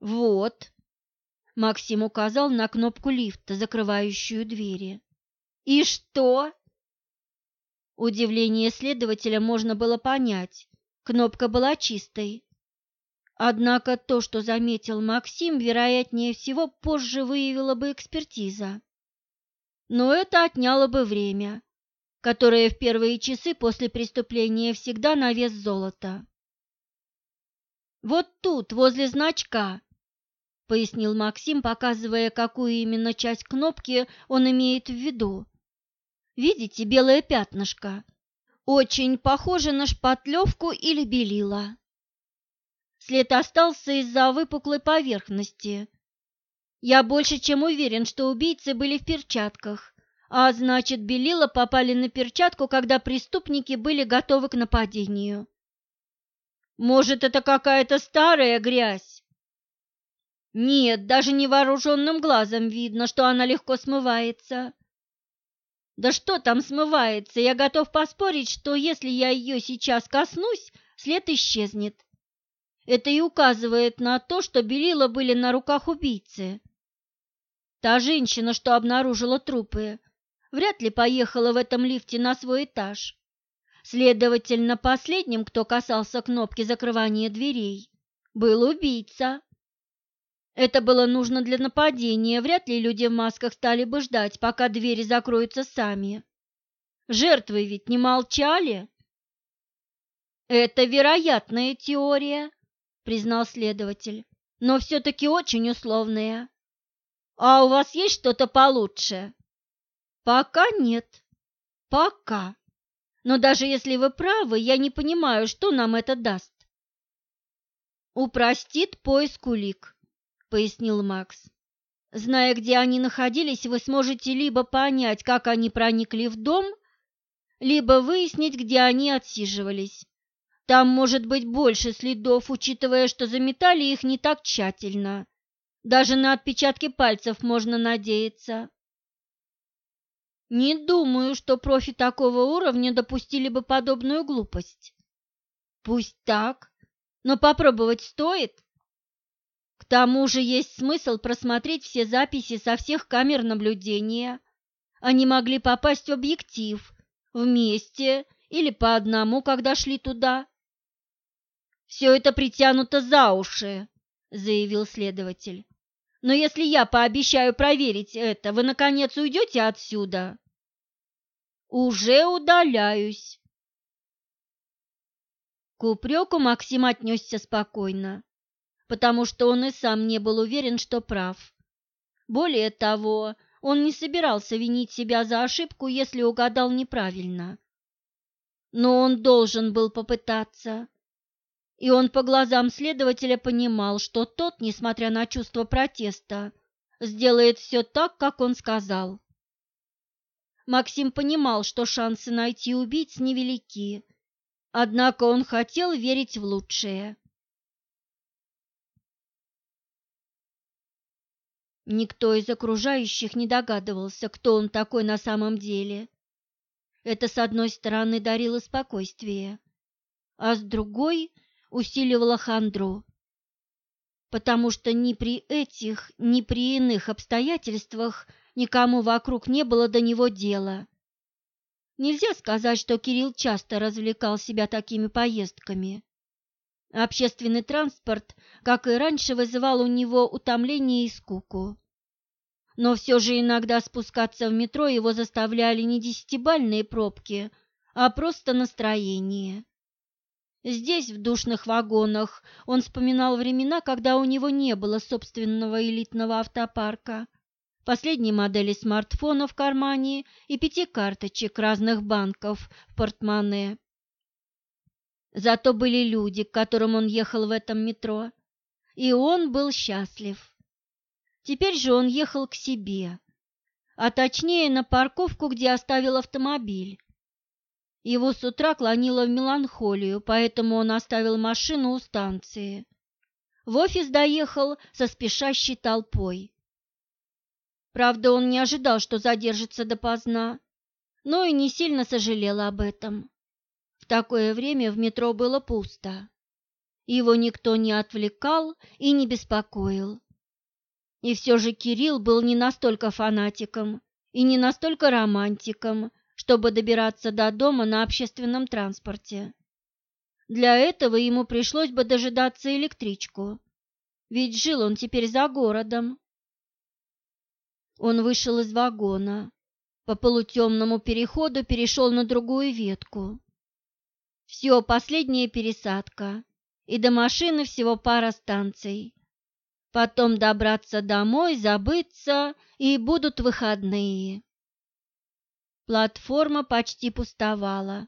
«Вот», – Максим указал на кнопку лифта, закрывающую двери. «И что?» Удивление следователя можно было понять. Кнопка была чистой. Однако то, что заметил Максим, вероятнее всего позже выявила бы экспертиза. Но это отняло бы время, которое в первые часы после преступления всегда на вес золота. «Вот тут, возле значка», — пояснил Максим, показывая, какую именно часть кнопки он имеет в виду. «Видите, белое пятнышко? Очень похоже на шпатлевку или белила». След остался из-за выпуклой поверхности. Я больше чем уверен, что убийцы были в перчатках, а значит, белила попали на перчатку, когда преступники были готовы к нападению. Может, это какая-то старая грязь? Нет, даже невооруженным глазом видно, что она легко смывается. Да что там смывается? Я готов поспорить, что если я ее сейчас коснусь, след исчезнет. Это и указывает на то, что белила были на руках убийцы. Та женщина, что обнаружила трупы, вряд ли поехала в этом лифте на свой этаж. Следовательно, последним, кто касался кнопки закрывания дверей, был убийца. Это было нужно для нападения, вряд ли люди в масках стали бы ждать, пока двери закроются сами. Жертвы ведь не молчали. Это вероятная теория, признал следователь, но все-таки очень условные. А у вас есть что-то получше? Пока нет. Пока. Но даже если вы правы, я не понимаю, что нам это даст. Упростит поиск улик, пояснил Макс. Зная, где они находились, вы сможете либо понять, как они проникли в дом, либо выяснить, где они отсиживались. Там может быть больше следов, учитывая, что заметали их не так тщательно. Даже на отпечатки пальцев можно надеяться. Не думаю, что профи такого уровня допустили бы подобную глупость. Пусть так, но попробовать стоит. Тому же есть смысл просмотреть все записи со всех камер наблюдения. Они могли попасть в объектив вместе или по одному, когда шли туда. «Все это притянуто за уши», — заявил следователь. «Но если я пообещаю проверить это, вы, наконец, уйдете отсюда?» «Уже удаляюсь». К упреку Максим отнесся спокойно, потому что он и сам не был уверен, что прав. Более того, он не собирался винить себя за ошибку, если угадал неправильно. Но он должен был попытаться и он по глазам следователя понимал, что тот, несмотря на чувство протеста, сделает все так, как он сказал. Максим понимал, что шансы найти убийц невелики, однако он хотел верить в лучшее. Никто из окружающих не догадывался, кто он такой на самом деле. Это, с одной стороны, дарило спокойствие, а с другой усиливала хандру. Потому что ни при этих, ни при иных обстоятельствах никому вокруг не было до него дела. Нельзя сказать, что Кирилл часто развлекал себя такими поездками. Общественный транспорт, как и раньше, вызывал у него утомление и скуку. Но все же иногда спускаться в метро его заставляли не десятибальные пробки, а просто настроение. Здесь, в душных вагонах, он вспоминал времена, когда у него не было собственного элитного автопарка, последней модели смартфона в кармане и пяти карточек разных банков в портмоне. Зато были люди, к которым он ехал в этом метро, и он был счастлив. Теперь же он ехал к себе, а точнее на парковку, где оставил автомобиль. Его с утра клонило в меланхолию, поэтому он оставил машину у станции. В офис доехал со спешащей толпой. Правда, он не ожидал, что задержится допоздна, но и не сильно сожалел об этом такое время в метро было пусто. Его никто не отвлекал и не беспокоил. И все же Кирилл был не настолько фанатиком и не настолько романтиком, чтобы добираться до дома на общественном транспорте. Для этого ему пришлось бы дожидаться электричку, ведь жил он теперь за городом. Он вышел из вагона, по полутемному переходу перешел на другую ветку все, последняя пересадка, и до машины всего пара станций. Потом добраться домой, забыться, и будут выходные. Платформа почти пустовала.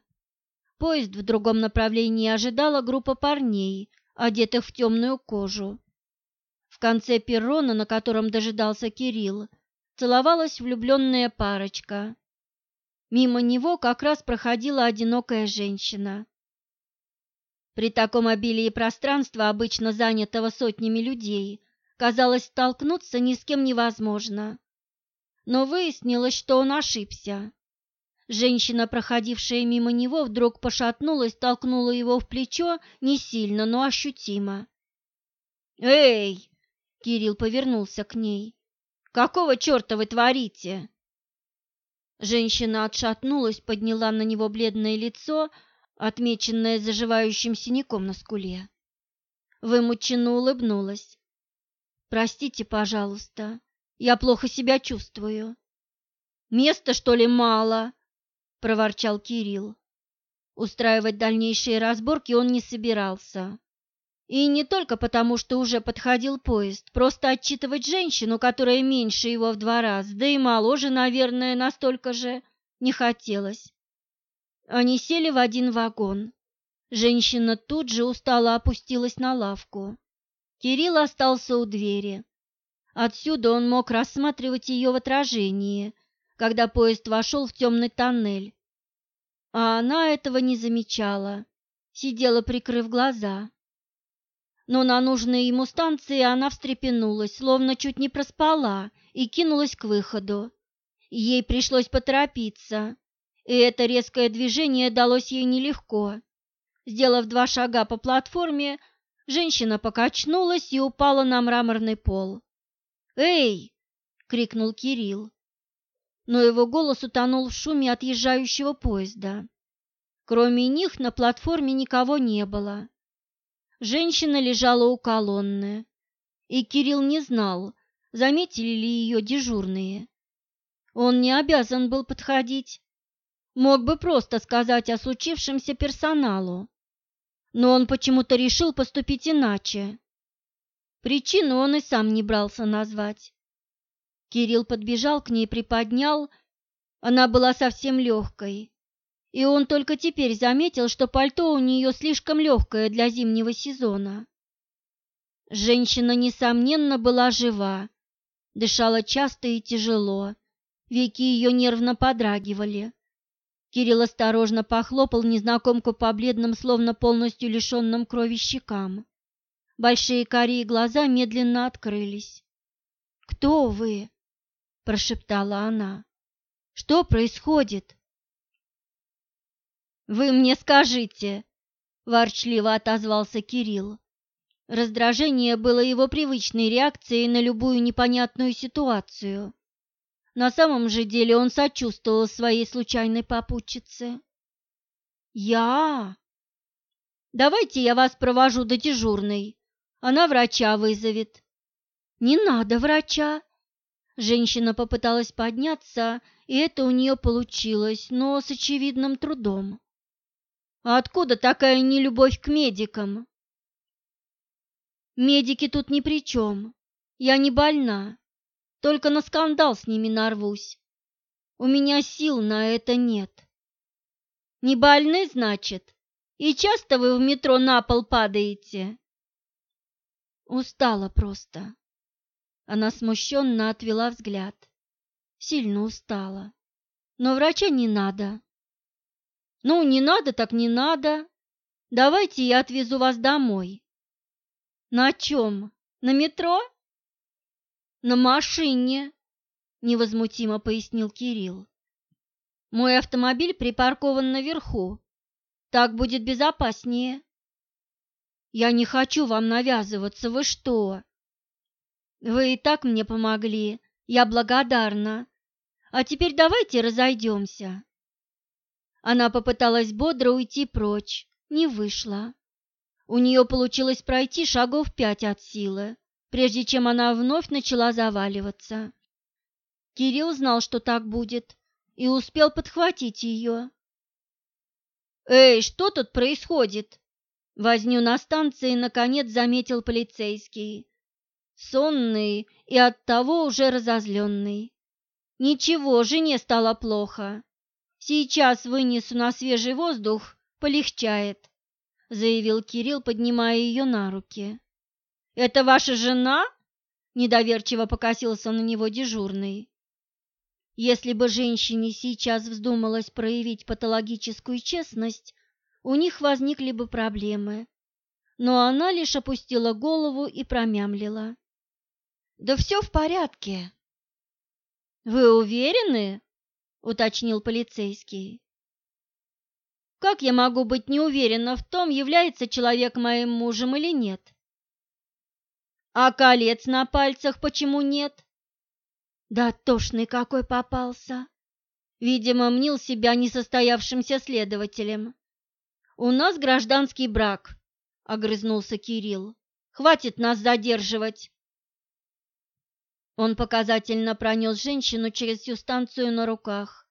Поезд в другом направлении ожидала группа парней, одетых в темную кожу. В конце перрона, на котором дожидался Кирилл, целовалась влюбленная парочка. Мимо него как раз проходила одинокая женщина. При таком обилии пространства, обычно занятого сотнями людей, казалось, столкнуться ни с кем невозможно. Но выяснилось, что он ошибся. Женщина, проходившая мимо него, вдруг пошатнулась, толкнула его в плечо не сильно, но ощутимо. «Эй!» — Кирилл повернулся к ней. «Какого черта вы творите?» Женщина отшатнулась, подняла на него бледное лицо, отмеченная заживающим синяком на скуле. Вымученно улыбнулась. «Простите, пожалуйста, я плохо себя чувствую». «Места, что ли, мало?» – проворчал Кирилл. Устраивать дальнейшие разборки он не собирался. И не только потому, что уже подходил поезд, просто отчитывать женщину, которая меньше его в два раза, да и моложе, наверное, настолько же, не хотелось. Они сели в один вагон. Женщина тут же устало опустилась на лавку. Кирилл остался у двери. Отсюда он мог рассматривать ее в отражении, когда поезд вошел в темный тоннель. А она этого не замечала, сидела, прикрыв глаза. Но на нужной ему станции она встрепенулась, словно чуть не проспала, и кинулась к выходу. Ей пришлось поторопиться, и это резкое движение далось ей нелегко. Сделав два шага по платформе, женщина покачнулась и упала на мраморный пол. «Эй!» — крикнул Кирилл. Но его голос утонул в шуме отъезжающего поезда. Кроме них на платформе никого не было. Женщина лежала у колонны, и Кирилл не знал, заметили ли ее дежурные. Он не обязан был подходить, Мог бы просто сказать о случившемся персоналу, но он почему-то решил поступить иначе. Причину он и сам не брался назвать. Кирилл подбежал к ней, приподнял, она была совсем легкой, и он только теперь заметил, что пальто у нее слишком легкое для зимнего сезона. Женщина, несомненно, была жива, дышала часто и тяжело, веки ее нервно подрагивали. Кирилл осторожно похлопал незнакомку по бледным, словно полностью лишенным крови щекам. Большие карие глаза медленно открылись. «Кто вы?» – прошептала она. «Что происходит?» «Вы мне скажите!» – ворчливо отозвался Кирилл. Раздражение было его привычной реакцией на любую непонятную ситуацию. На самом же деле он сочувствовал своей случайной попутчице. «Я? Давайте я вас провожу до дежурной. Она врача вызовет». «Не надо врача!» Женщина попыталась подняться, и это у нее получилось, но с очевидным трудом. «А откуда такая нелюбовь к медикам?» «Медики тут ни при чем. Я не больна. Только на скандал с ними нарвусь. У меня сил на это нет. Не больны, значит? И часто вы в метро на пол падаете? Устала просто. Она смущенно отвела взгляд. Сильно устала. Но врача не надо. Ну, не надо, так не надо. Давайте я отвезу вас домой. На чем? На метро? На машине, невозмутимо пояснил Кирилл. Мой автомобиль припаркован наверху. Так будет безопаснее. Я не хочу вам навязываться, вы что? Вы и так мне помогли, я благодарна. А теперь давайте разойдемся. Она попыталась бодро уйти прочь, не вышла. У нее получилось пройти шагов пять от силы прежде чем она вновь начала заваливаться. Кирилл знал, что так будет, и успел подхватить ее. «Эй, что тут происходит?» Возню на станции наконец заметил полицейский, сонный и оттого уже разозленный. «Ничего, жене стало плохо. Сейчас вынесу на свежий воздух, полегчает», заявил Кирилл, поднимая ее на руки. «Это ваша жена?» – недоверчиво покосился на него дежурный. Если бы женщине сейчас вздумалось проявить патологическую честность, у них возникли бы проблемы. Но она лишь опустила голову и промямлила. «Да все в порядке». «Вы уверены?» – уточнил полицейский. «Как я могу быть не уверена в том, является человек моим мужем или нет?» А колец на пальцах почему нет? Да тошный какой попался. Видимо, мнил себя несостоявшимся следователем. У нас гражданский брак, огрызнулся Кирилл. Хватит нас задерживать. Он показательно пронес женщину через всю станцию на руках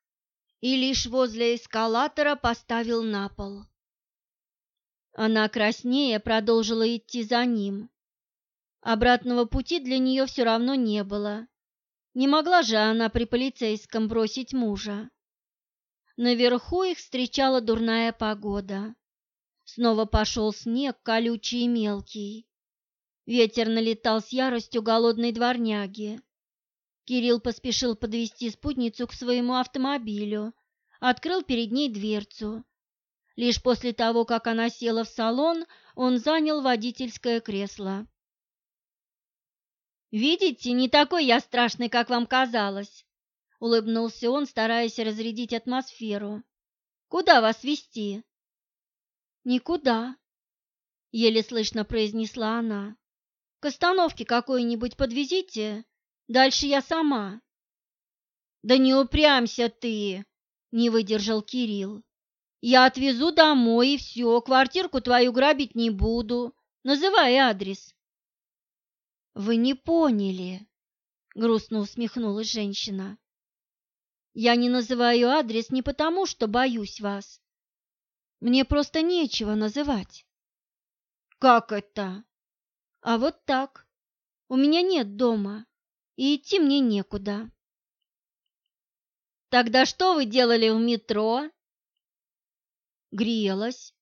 и лишь возле эскалатора поставил на пол. Она краснее продолжила идти за ним, Обратного пути для нее все равно не было. Не могла же она при полицейском бросить мужа. Наверху их встречала дурная погода. Снова пошел снег, колючий и мелкий. Ветер налетал с яростью голодной дворняги. Кирилл поспешил подвести спутницу к своему автомобилю, открыл перед ней дверцу. Лишь после того, как она села в салон, он занял водительское кресло. Видите, не такой я страшный, как вам казалось, улыбнулся он, стараясь разрядить атмосферу. Куда вас вести? Никуда, еле слышно произнесла она. К остановке какой-нибудь подвезите, дальше я сама. Да не упрямься ты, не выдержал Кирилл. Я отвезу домой и все, квартирку твою грабить не буду. Называй адрес. Вы не поняли, грустно усмехнулась женщина. Я не называю адрес не потому, что боюсь вас. Мне просто нечего называть. Как это? А вот так. У меня нет дома, и идти мне некуда. Тогда что вы делали в метро? Грелась.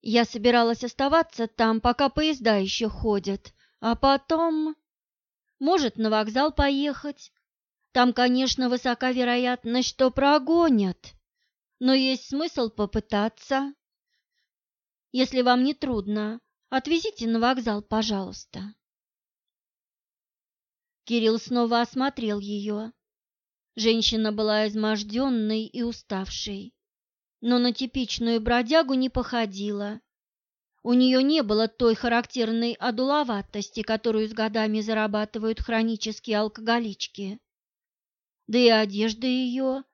Я собиралась оставаться там, пока поезда еще ходят, а потом, может, на вокзал поехать. Там, конечно, высока вероятность, что прогонят, но есть смысл попытаться. Если вам не трудно, отвезите на вокзал, пожалуйста. Кирилл снова осмотрел ее. Женщина была изможденной и уставшей, но на типичную бродягу не походила У нее не было той характерной одуловатости, которую с годами зарабатывают хронические алкоголички. Да и одежда ее,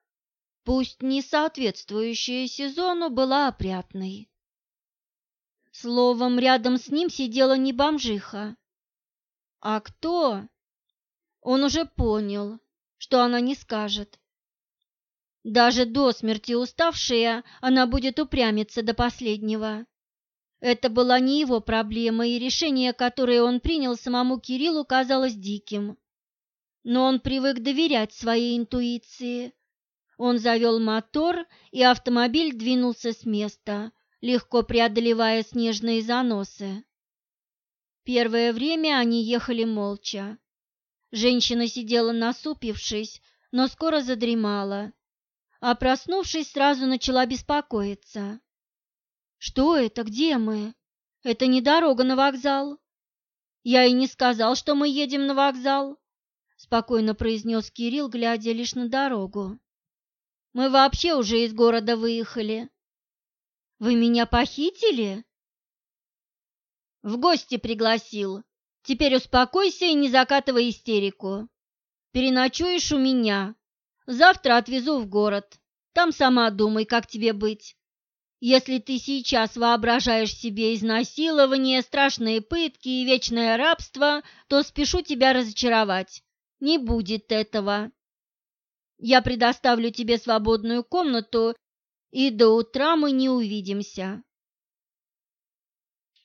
пусть не соответствующая сезону, была опрятной. Словом, рядом с ним сидела не бомжиха. А кто? Он уже понял, что она не скажет. Даже до смерти уставшая, она будет упрямиться до последнего. Это была не его проблема, и решение, которое он принял самому Кириллу, казалось диким. Но он привык доверять своей интуиции. Он завел мотор, и автомобиль двинулся с места, легко преодолевая снежные заносы. Первое время они ехали молча. Женщина сидела насупившись, но скоро задремала, а проснувшись, сразу начала беспокоиться. «Что это? Где мы? Это не дорога на вокзал». «Я и не сказал, что мы едем на вокзал», — спокойно произнес Кирилл, глядя лишь на дорогу. «Мы вообще уже из города выехали». «Вы меня похитили?» «В гости пригласил. Теперь успокойся и не закатывай истерику. Переночуешь у меня. Завтра отвезу в город. Там сама думай, как тебе быть. Если ты сейчас воображаешь себе изнасилование, страшные пытки и вечное рабство, то спешу тебя разочаровать. Не будет этого. Я предоставлю тебе свободную комнату, и до утра мы не увидимся.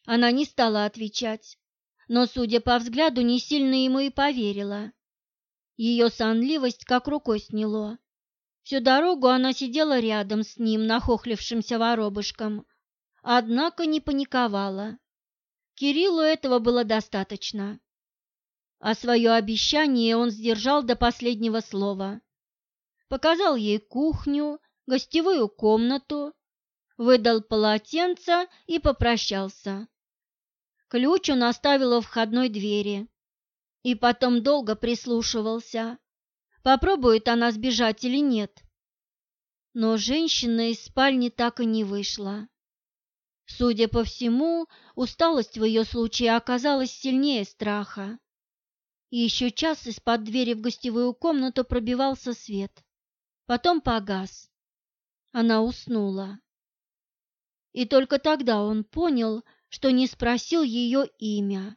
Она не стала отвечать но, судя по взгляду, не сильно ему и поверила. Ее сонливость как рукой сняло. Всю дорогу она сидела рядом с ним, нахохлившимся воробушком, однако не паниковала. Кириллу этого было достаточно. А свое обещание он сдержал до последнего слова. Показал ей кухню, гостевую комнату, выдал полотенце и попрощался. Ключ он оставил у входной двери и потом долго прислушивался, попробует она сбежать или нет. Но женщина из спальни так и не вышла. Судя по всему, усталость в ее случае оказалась сильнее страха. И еще час из-под двери в гостевую комнату пробивался свет. Потом погас. Она уснула. И только тогда он понял, что не спросил ее имя.